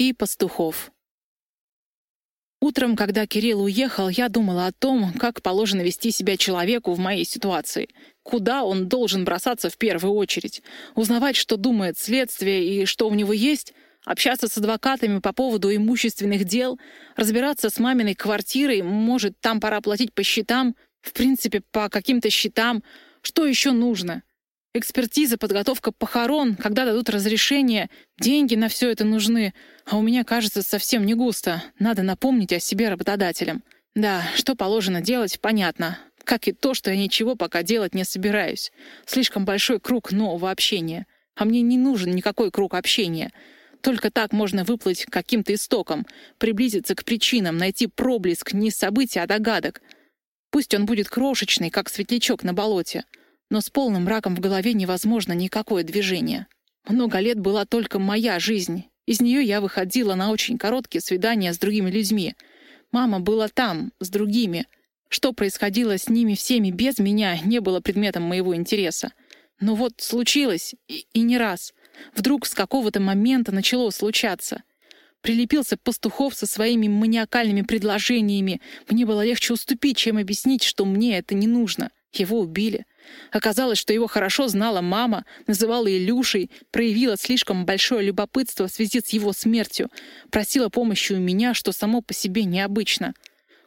и пастухов. Утром, когда Кирилл уехал, я думала о том, как положено вести себя человеку в моей ситуации. Куда он должен бросаться в первую очередь? Узнавать, что думает следствие и что у него есть? Общаться с адвокатами по поводу имущественных дел? Разбираться с маминой квартирой? Может, там пора платить по счетам? В принципе, по каким-то счетам? Что еще нужно? Экспертиза, подготовка похорон, когда дадут разрешение, деньги на все это нужны. А у меня, кажется, совсем не густо. Надо напомнить о себе работодателям. Да, что положено делать, понятно. Как и то, что я ничего пока делать не собираюсь. Слишком большой круг нового общения. А мне не нужен никакой круг общения. Только так можно выплыть каким-то истокам, приблизиться к причинам, найти проблеск не событий, а догадок. Пусть он будет крошечный, как светлячок на болоте — но с полным мраком в голове невозможно никакое движение. Много лет была только моя жизнь. Из нее я выходила на очень короткие свидания с другими людьми. Мама была там, с другими. Что происходило с ними всеми без меня, не было предметом моего интереса. Но вот случилось, и, и не раз. Вдруг с какого-то момента начало случаться. Прилепился пастухов со своими маниакальными предложениями. Мне было легче уступить, чем объяснить, что мне это не нужно. Его убили. Оказалось, что его хорошо знала мама, называла Илюшей, проявила слишком большое любопытство в связи с его смертью, просила помощи у меня, что само по себе необычно.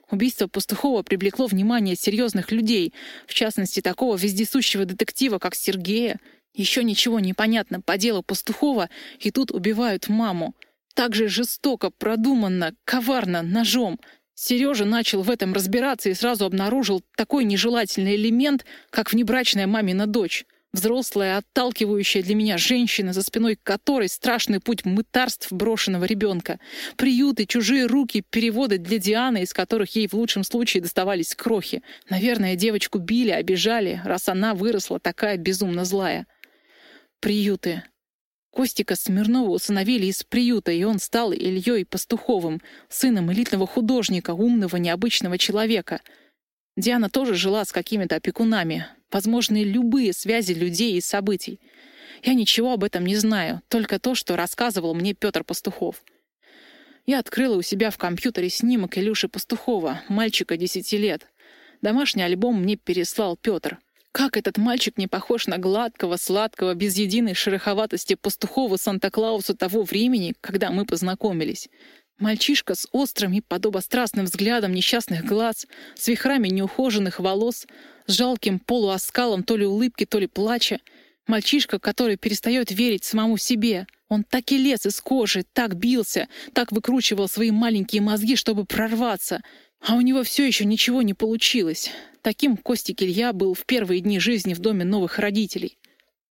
Убийство Пастухова привлекло внимание серьезных людей, в частности, такого вездесущего детектива, как Сергея. Еще ничего не понятно по делу Пастухова, и тут убивают маму. Так же жестоко, продуманно, коварно, ножом — Сережа начал в этом разбираться и сразу обнаружил такой нежелательный элемент, как внебрачная мамина дочь. Взрослая, отталкивающая для меня женщина, за спиной которой страшный путь мытарств брошенного ребенка. Приюты, чужие руки, переводы для Дианы, из которых ей в лучшем случае доставались крохи. Наверное, девочку били, обижали, раз она выросла такая безумно злая. Приюты. Костика Смирнова усыновили из приюта, и он стал Ильей Пастуховым, сыном элитного художника, умного, необычного человека. Диана тоже жила с какими-то опекунами. Возможны любые связи людей и событий. Я ничего об этом не знаю, только то, что рассказывал мне Петр Пастухов. Я открыла у себя в компьютере снимок Илюши Пастухова, мальчика 10 лет. Домашний альбом мне переслал Петр. Как этот мальчик не похож на гладкого, сладкого, без единой шероховатости пастухова Санта-Клауса того времени, когда мы познакомились. Мальчишка с острым и подобострастным взглядом несчастных глаз, с вихрами неухоженных волос, с жалким полуоскалом то ли улыбки, то ли плача. Мальчишка, который перестает верить самому себе. Он так и лез из кожи, так бился, так выкручивал свои маленькие мозги, чтобы прорваться. А у него все еще ничего не получилось. Таким Костик Илья был в первые дни жизни в доме новых родителей.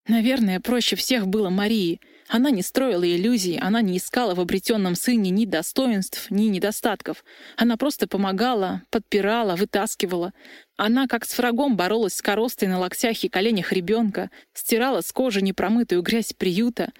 Наверное, проще всех было Марии. Она не строила иллюзий, она не искала в обретенном сыне ни достоинств, ни недостатков. Она просто помогала, подпирала, вытаскивала. Она, как с врагом, боролась с коростой на локтях и коленях ребенка, стирала с кожи непромытую грязь приюта.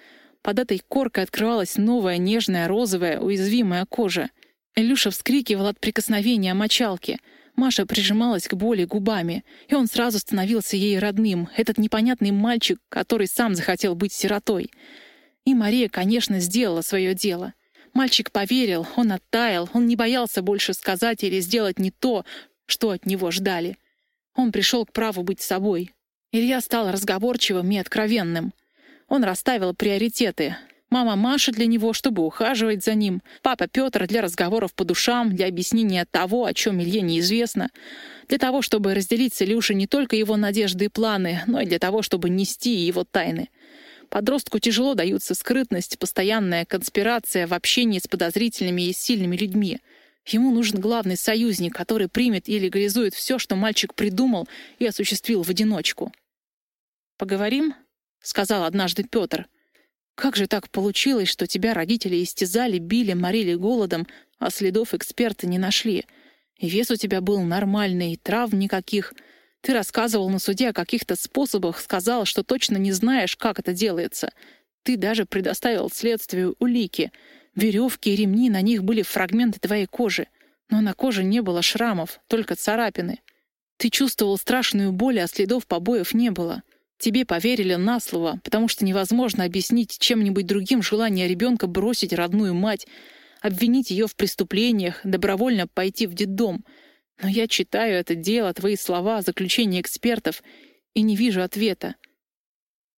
Под этой коркой открывалась новая, нежная, розовая, уязвимая кожа. Илюша вскрикивал от прикосновения мочалки — Маша прижималась к боли губами, и он сразу становился ей родным, этот непонятный мальчик, который сам захотел быть сиротой. И Мария, конечно, сделала свое дело. Мальчик поверил, он оттаял, он не боялся больше сказать или сделать не то, что от него ждали. Он пришел к праву быть собой. Илья стал разговорчивым и откровенным. Он расставил приоритеты, Мама Маша для него, чтобы ухаживать за ним. Папа Петр для разговоров по душам, для объяснения того, о чем Илье неизвестно. Для того, чтобы разделить с Илюшей не только его надежды и планы, но и для того, чтобы нести его тайны. Подростку тяжело даются скрытность, постоянная конспирация в общении с подозрительными и сильными людьми. Ему нужен главный союзник, который примет и легализует все, что мальчик придумал и осуществил в одиночку. «Поговорим?» — сказал однажды Петр. Как же так получилось, что тебя родители истязали, били, морили голодом, а следов эксперта не нашли? И вес у тебя был нормальный, травм никаких. Ты рассказывал на суде о каких-то способах, сказал, что точно не знаешь, как это делается. Ты даже предоставил следствию улики. Веревки и ремни, на них были фрагменты твоей кожи. Но на коже не было шрамов, только царапины. Ты чувствовал страшную боль, а следов побоев не было. Тебе поверили на слово, потому что невозможно объяснить чем-нибудь другим желание ребенка бросить родную мать, обвинить ее в преступлениях, добровольно пойти в детдом. Но я читаю это дело, твои слова, заключения экспертов, и не вижу ответа.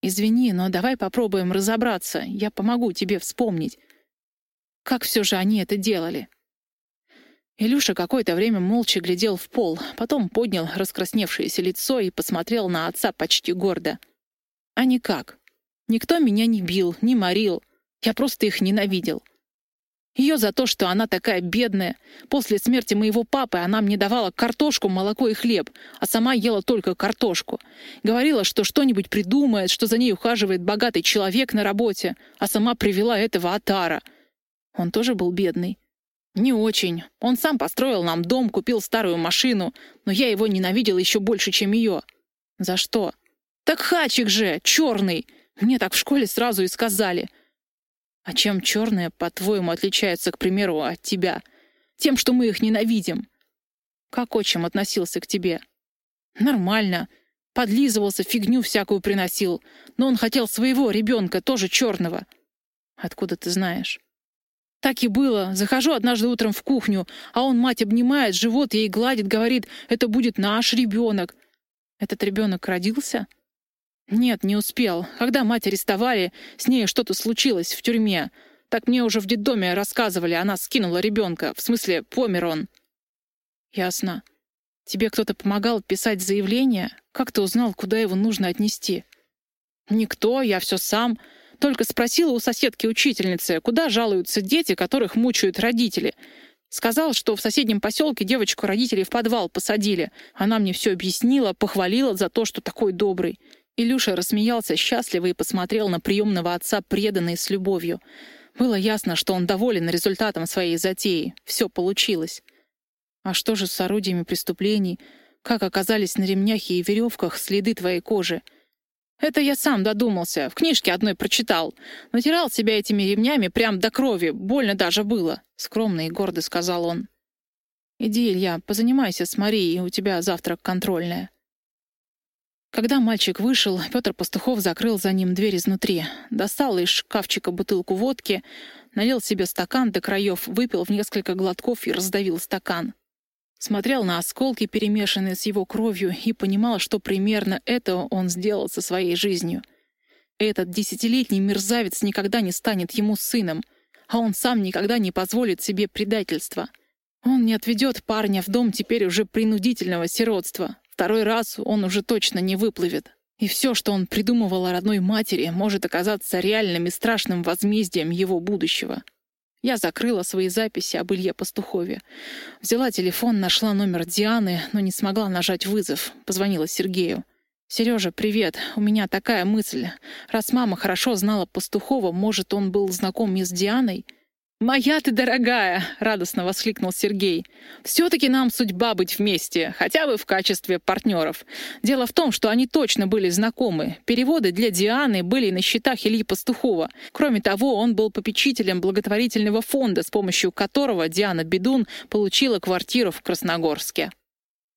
Извини, но давай попробуем разобраться. Я помогу тебе вспомнить. Как все же они это делали?» Илюша какое-то время молча глядел в пол, потом поднял раскрасневшееся лицо и посмотрел на отца почти гордо. «А никак. Никто меня не бил, не морил. Я просто их ненавидел. Ее за то, что она такая бедная. После смерти моего папы она мне давала картошку, молоко и хлеб, а сама ела только картошку. Говорила, что что-нибудь придумает, что за ней ухаживает богатый человек на работе, а сама привела этого Атара. Он тоже был бедный. Не очень. Он сам построил нам дом, купил старую машину, но я его ненавидела еще больше, чем ее. За что? Так хачик же, черный. Мне так в школе сразу и сказали — а чем черные, по-твоему, отличаются, к примеру, от тебя? Тем, что мы их ненавидим. Как отчим относился к тебе? Нормально. Подлизывался, фигню всякую приносил. Но он хотел своего ребенка, тоже черного. Откуда ты знаешь? Так и было. Захожу однажды утром в кухню, а он мать обнимает, живот ей гладит, говорит, это будет наш ребенок. Этот ребенок родился? «Нет, не успел. Когда мать арестовали, с ней что-то случилось в тюрьме. Так мне уже в детдоме рассказывали, она скинула ребенка. В смысле, помер он». «Ясно. Тебе кто-то помогал писать заявление? Как ты узнал, куда его нужно отнести?» «Никто, я все сам. Только спросила у соседки-учительницы, куда жалуются дети, которых мучают родители». Сказал, что в соседнем поселке девочку родители в подвал посадили. Она мне все объяснила, похвалила за то, что такой добрый. Илюша рассмеялся счастливо и посмотрел на приемного отца преданно и с любовью. Было ясно, что он доволен результатом своей затеи. Все получилось. А что же с орудиями преступлений? Как оказались на ремнях и веревках следы твоей кожи? Это я сам додумался, в книжке одной прочитал. Натирал себя этими ремнями прям до крови, больно даже было, — скромно и гордо сказал он. Иди, Илья, позанимайся с Марией, у тебя завтрак контрольная. Когда мальчик вышел, Петр Пастухов закрыл за ним дверь изнутри, достал из шкафчика бутылку водки, налил себе стакан до краев, выпил в несколько глотков и раздавил стакан. Смотрел на осколки, перемешанные с его кровью, и понимал, что примерно это он сделал со своей жизнью. Этот десятилетний мерзавец никогда не станет ему сыном, а он сам никогда не позволит себе предательства. Он не отведет парня в дом теперь уже принудительного сиротства, Второй раз он уже точно не выплывет. И все, что он придумывал о родной матери, может оказаться реальным и страшным возмездием его будущего. Я закрыла свои записи об Илье Пастухове. Взяла телефон, нашла номер Дианы, но не смогла нажать вызов. Позвонила Сергею. «Сережа, привет. У меня такая мысль. Раз мама хорошо знала Пастухова, может, он был знаком и с Дианой?» «Моя ты дорогая!» — радостно воскликнул Сергей. «Все-таки нам судьба быть вместе, хотя бы в качестве партнеров. Дело в том, что они точно были знакомы. Переводы для Дианы были на счетах Ильи Пастухова. Кроме того, он был попечителем благотворительного фонда, с помощью которого Диана Бедун получила квартиру в Красногорске.